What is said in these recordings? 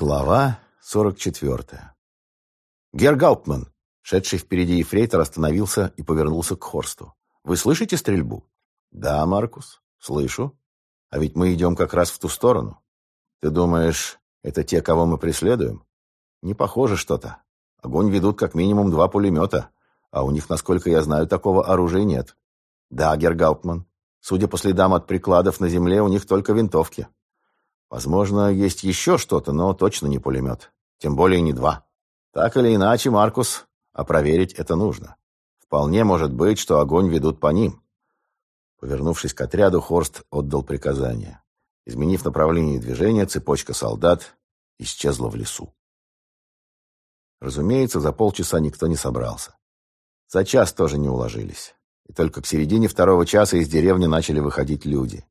Глава 44. «Герр Гауптман!» Шедший впереди ефрейтор остановился и повернулся к Хорсту. «Вы слышите стрельбу?» «Да, Маркус, слышу. А ведь мы идем как раз в ту сторону. Ты думаешь, это те, кого мы преследуем?» «Не похоже что-то. Огонь ведут как минимум два пулемета, а у них, насколько я знаю, такого оружия нет». «Да, Герр Гауптман. Судя по следам от прикладов на земле, у них только винтовки». Возможно, есть еще что-то, но точно не пулемет. Тем более не два. Так или иначе, Маркус, а проверить это нужно. Вполне может быть, что огонь ведут по ним. Повернувшись к отряду, Хорст отдал приказание. Изменив направление движения, цепочка солдат исчезла в лесу. Разумеется, за полчаса никто не собрался. За час тоже не уложились. И только к середине второго часа из деревни начали выходить люди.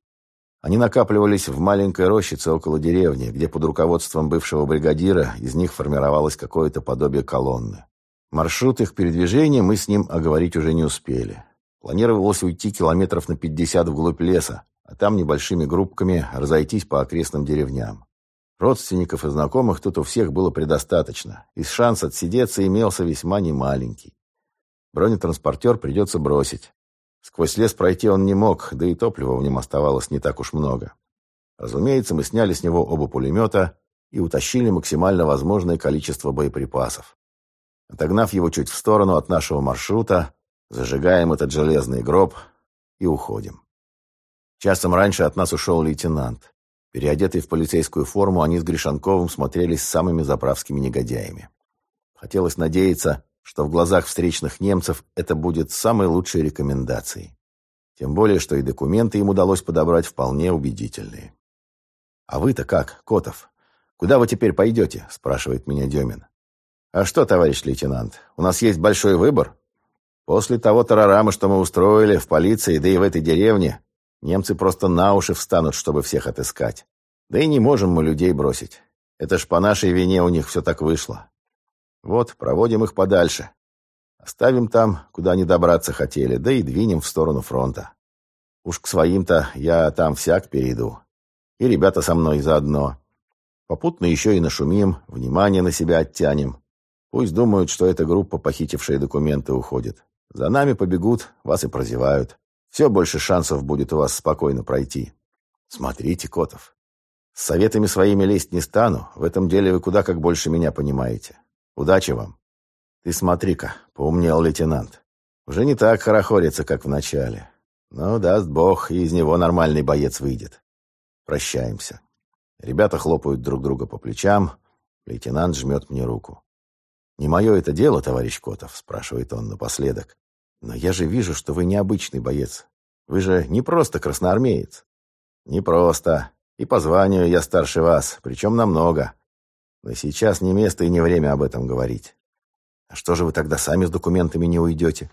Они накапливались в маленькой рощице около деревни, где под руководством бывшего бригадира из них формировалось какое-то подобие колонны. Маршрут их передвижения мы с ним оговорить уже не успели. Планировалось уйти километров на 50 вглубь леса, а там небольшими группками разойтись по окрестным деревням. Родственников и знакомых тут у всех было предостаточно, и шанс отсидеться имелся весьма немаленький. Бронетранспортер придется бросить. Сквозь лес пройти он не мог, да и топлива в нем оставалось не так уж много. Разумеется, мы сняли с него оба пулемета и утащили максимально возможное количество боеприпасов. Отогнав его чуть в сторону от нашего маршрута, зажигаем этот железный гроб и уходим. Часом раньше от нас ушел лейтенант. Переодетые в полицейскую форму, они с Гришанковым смотрелись самыми заправскими негодяями. Хотелось надеяться, что в глазах встречных немцев это будет самой лучшей рекомендацией. Тем более, что и документы им удалось подобрать вполне убедительные. «А вы-то как, Котов? Куда вы теперь пойдете?» – спрашивает меня Демин. «А что, товарищ лейтенант, у нас есть большой выбор. После того тарарама, что мы устроили в полиции, да и в этой деревне, немцы просто на уши встанут, чтобы всех отыскать. Да и не можем мы людей бросить. Это ж по нашей вине у них все так вышло. Вот, проводим их подальше. Оставим там, куда они добраться хотели, да и двинем в сторону фронта. Уж к своим-то я там всяк перейду. И ребята со мной заодно. Попутно еще и нашумим, внимание на себя оттянем. Пусть думают, что эта группа, похитившая документы, уходит. За нами побегут, вас и прозевают. Все больше шансов будет у вас спокойно пройти. Смотрите, Котов. С советами своими лезть не стану. В этом деле вы куда как больше меня понимаете. Удачи вам. Ты смотри-ка, поумнел лейтенант. Уже не так хорохорится, как в начале. Но даст бог, и из него нормальный боец выйдет. Прощаемся. Ребята хлопают друг друга по плечам. Лейтенант жмет мне руку. «Не мое это дело, товарищ Котов», — спрашивает он напоследок. «Но я же вижу, что вы необычный боец. Вы же не просто красноармеец». «Не просто. И по званию я старше вас, причем намного. Но сейчас не место и не время об этом говорить. А что же вы тогда сами с документами не уйдете?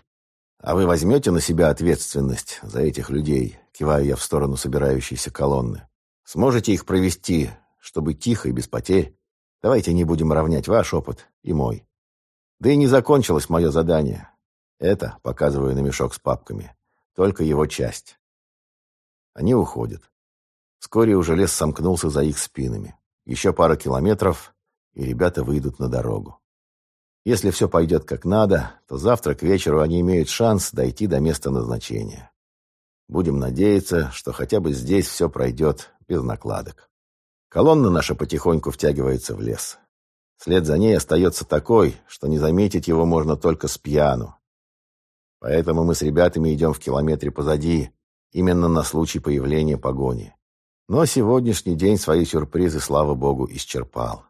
А вы возьмете на себя ответственность за этих людей, киваю я в сторону собирающейся колонны. Сможете их провести, чтобы тихо и без потерь? Давайте не будем равнять ваш опыт и мой. Да и не закончилось мое задание. Это, показываю на мешок с папками, только его часть. Они уходят. Вскоре уже лес сомкнулся за их спинами. Еще пара километров, и ребята выйдут на дорогу. Если все пойдет как надо, то завтра к вечеру они имеют шанс дойти до места назначения. Будем надеяться, что хотя бы здесь все пройдет без накладок. Колонна наша потихоньку втягивается в лес. След за ней остается такой, что не заметить его можно только с пьяну. Поэтому мы с ребятами идем в километре позади, именно на случай появления погони. Но сегодняшний день свои сюрпризы, слава богу, исчерпал.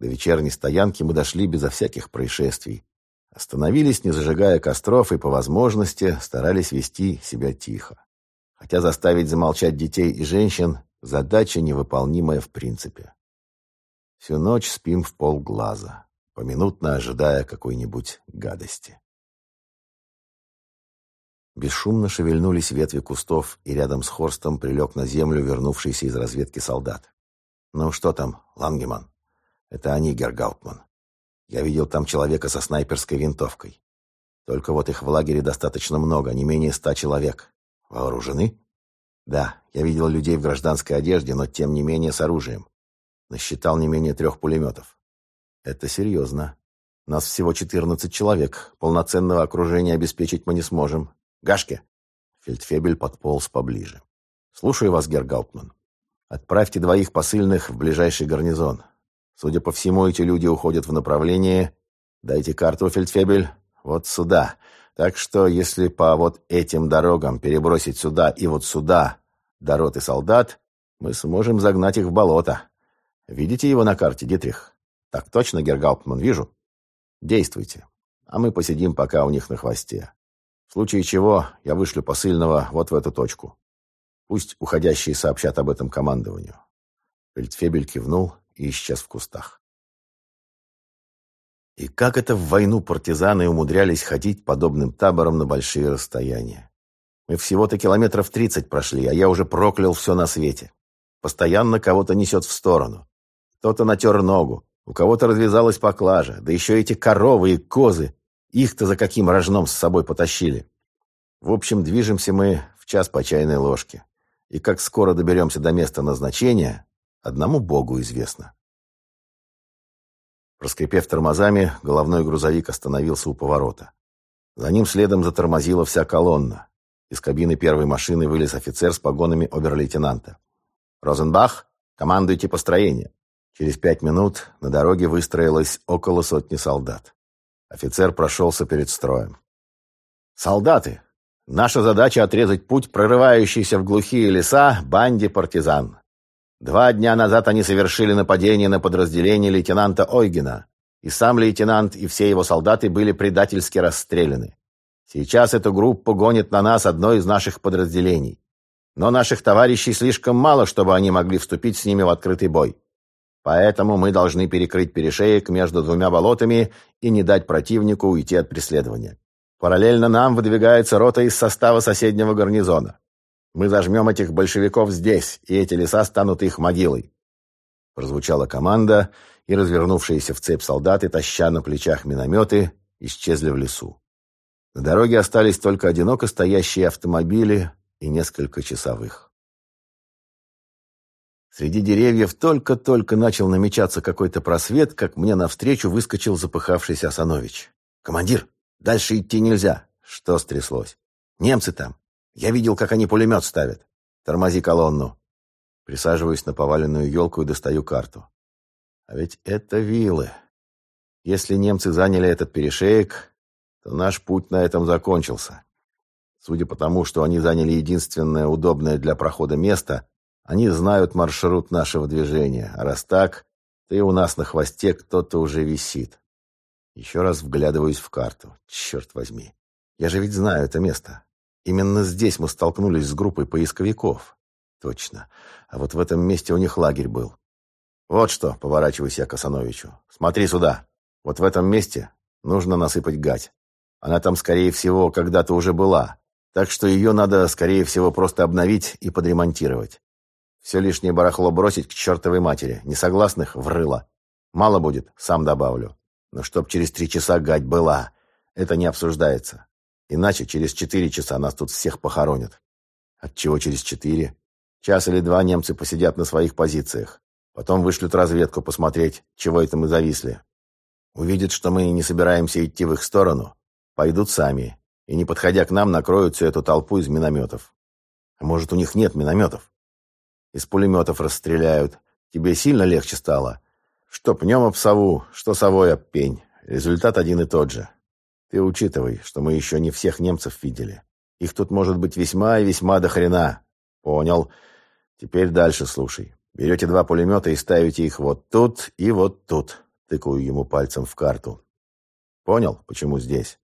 До вечерней стоянки мы дошли безо всяких происшествий. Остановились, не зажигая костров, и по возможности старались вести себя тихо. Хотя заставить замолчать детей и женщин – задача невыполнимая в принципе. Всю ночь спим в полглаза, поминутно ожидая какой-нибудь гадости. Бесшумно шевельнулись ветви кустов, и рядом с Хорстом прилег на землю вернувшийся из разведки солдат. «Ну что там, Лангеман?» Это они, Гергаутман. Я видел там человека со снайперской винтовкой. Только вот их в лагере достаточно много, не менее ста человек. Вооружены? Да, я видел людей в гражданской одежде, но тем не менее с оружием. Насчитал не менее трех пулеметов. Это серьезно. Нас всего 14 человек. Полноценного окружения обеспечить мы не сможем. Гашке!» Фельдфебель подполз поближе. «Слушаю вас, Гергауптман. Отправьте двоих посыльных в ближайший гарнизон. Судя по всему, эти люди уходят в направлении... Дайте карту, Фельдфебель. Вот сюда. Так что, если по вот этим дорогам перебросить сюда и вот сюда дорот и солдат, мы сможем загнать их в болото. Видите его на карте, Дитрих? Так точно, Гергауптман, вижу. Действуйте, а мы посидим пока у них на хвосте. В случае чего я вышлю посыльного вот в эту точку. Пусть уходящие сообщат об этом командованию. Фельдфебель кивнул и исчез в кустах. И как это в войну партизаны умудрялись ходить подобным табором на большие расстояния? Мы всего-то километров тридцать прошли, а я уже проклял все на свете. Постоянно кого-то несет в сторону. Кто-то натер ногу, у кого-то развязалась поклажа, да еще эти коровы и козы. Их-то за каким рожном с собой потащили. В общем, движемся мы в час по чайной ложке. И как скоро доберемся до места назначения, одному Богу известно. Проскрипев тормозами, головной грузовик остановился у поворота. За ним следом затормозила вся колонна. Из кабины первой машины вылез офицер с погонами обер-лейтенанта. «Розенбах, командуйте построение». Через пять минут на дороге выстроилось около сотни солдат. Офицер прошелся перед строем. «Солдаты! Наша задача — отрезать путь, прорывающийся в глухие леса, банде партизан. Два дня назад они совершили нападение на подразделение лейтенанта Ойгена, и сам лейтенант и все его солдаты были предательски расстреляны. Сейчас эту группу гонит на нас одно из наших подразделений. Но наших товарищей слишком мало, чтобы они могли вступить с ними в открытый бой. Поэтому мы должны перекрыть перешеек между двумя болотами и не дать противнику уйти от преследования. Параллельно нам выдвигается рота из состава соседнего гарнизона. Мы зажмем этих большевиков здесь, и эти леса станут их могилой. Прозвучала команда, и развернувшиеся в цепь солдаты, таща на плечах минометы, исчезли в лесу. На дороге остались только одиноко стоящие автомобили и несколько часовых. Среди деревьев только-только начал намечаться какой-то просвет, как мне навстречу выскочил запыхавшийся Асанович. «Командир, дальше идти нельзя». Что стряслось? «Немцы там. Я видел, как они пулемет ставят. Тормози колонну». Присаживаюсь на поваленную елку и достаю карту. А ведь это вилы. Если немцы заняли этот перешеек, то наш путь на этом закончился. Судя по тому, что они заняли единственное удобное для прохода место, они знают маршрут нашего движения, а раз так, то и у нас на хвосте кто-то уже висит. Еще раз вглядываюсь в карту. Черт возьми. Я же ведь знаю это место. Именно здесь мы столкнулись с группой поисковиков. Точно. А вот в этом месте у них лагерь был. Вот что, поворачиваюсь я к Асановичу. Смотри сюда. Вот в этом месте нужно насыпать гать. Она там, скорее всего, когда-то уже была. Так что ее надо, скорее всего, просто обновить и подремонтировать. Все лишнее барахло бросить к чертовой матери. Несогласных врыло. Мало будет, сам добавлю. Но чтоб через три часа гать была, это не обсуждается. Иначе через четыре часа нас тут всех похоронят. Отчего через четыре? Час или два немцы посидят на своих позициях. Потом вышлют разведку посмотреть, чего это мы зависли. Увидят, что мы не собираемся идти в их сторону, пойдут сами. И, не подходя к нам, накроют всю эту толпу из минометов. А может, у них нет минометов? Из пулеметов расстреляют. Тебе сильно легче стало? Что пнем об сову, что совой об пень. Результат один и тот же. Ты учитывай, что мы еще не всех немцев видели. Их тут может быть весьма и весьма до хрена. Понял. Теперь дальше слушай. Берете два пулемета и ставите их вот тут и вот тут. Тыкаю ему пальцем в карту. Понял, почему здесь?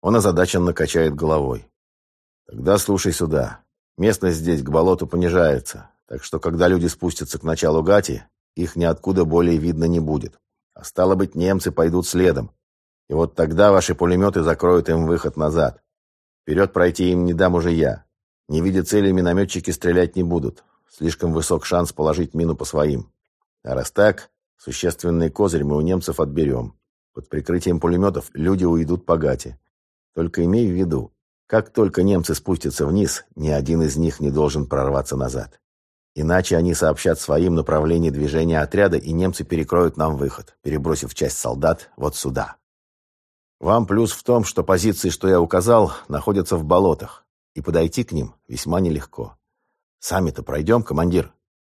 Он озадаченно качает головой. Тогда слушай сюда. Местность здесь к болоту понижается. Так что, когда люди спустятся к началу гати, их ниоткуда более видно не будет. А стало быть, немцы пойдут следом. И вот тогда ваши пулеметы закроют им выход назад. Вперед пройти им не дам уже я. Не видя цели, минометчики стрелять не будут. Слишком высок шанс положить мину по своим. А раз так, существенный козырь мы у немцев отберем. Под прикрытием пулеметов люди уйдут по гате. Только имей в виду, как только немцы спустятся вниз, ни один из них не должен прорваться назад. Иначе они сообщат своим направление движения отряда, и немцы перекроют нам выход, перебросив часть солдат вот сюда. Вам плюс в том, что позиции, что я указал, находятся в болотах, и подойти к ним весьма нелегко. Сами-то пройдем, командир?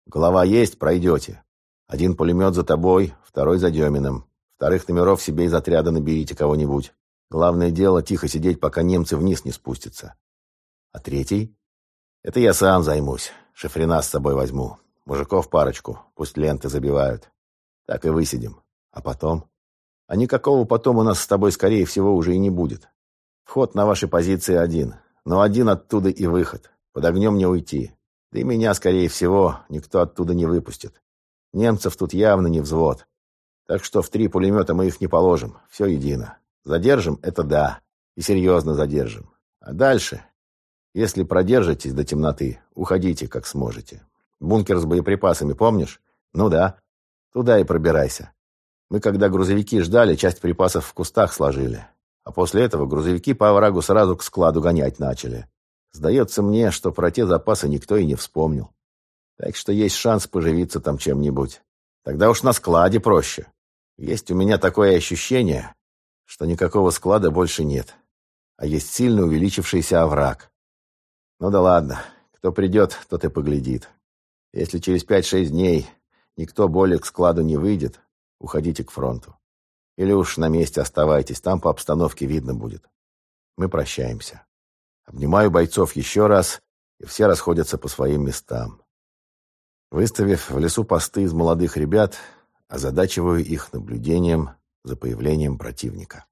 Голова есть, пройдете. Один пулемет за тобой, второй за Деминым. Вторых номеров себе из отряда наберите кого-нибудь. Главное дело тихо сидеть, пока немцы вниз не спустятся. А третий? Это я сам займусь. Шифрена с собой возьму. Мужиков парочку. Пусть ленты забивают. Так и высидим. А потом? А никакого потом у нас с тобой, скорее всего, уже и не будет. Вход на ваши позиции один. Но один оттуда и выход. Под огнем не уйти. Да и меня, скорее всего, никто оттуда не выпустит. Немцев тут явно не взвод. Так что в три пулемета мы их не положим. Все едино. Задержим — это да. И серьезно задержим. А дальше если продержитесь до темноты, уходите, как сможете. Бункер с боеприпасами, помнишь? Ну да. Туда и пробирайся. Мы, когда грузовики ждали, часть припасов в кустах сложили. А после этого грузовики по оврагу сразу к складу гонять начали. Сдается мне, что про те запасы никто и не вспомнил. Так что есть шанс поживиться там чем-нибудь. Тогда уж на складе проще. Есть у меня такое ощущение, что никакого склада больше нет. А есть сильно увеличившийся овраг. Ну да ладно, кто придет, тот и поглядит. Если через пять-шесть дней никто более к складу не выйдет, уходите к фронту. Или уж на месте оставайтесь, там по обстановке видно будет. Мы прощаемся. Обнимаю бойцов еще раз, и все расходятся по своим местам. Выставив в лесу посты из молодых ребят, озадачиваю их наблюдением за появлением противника.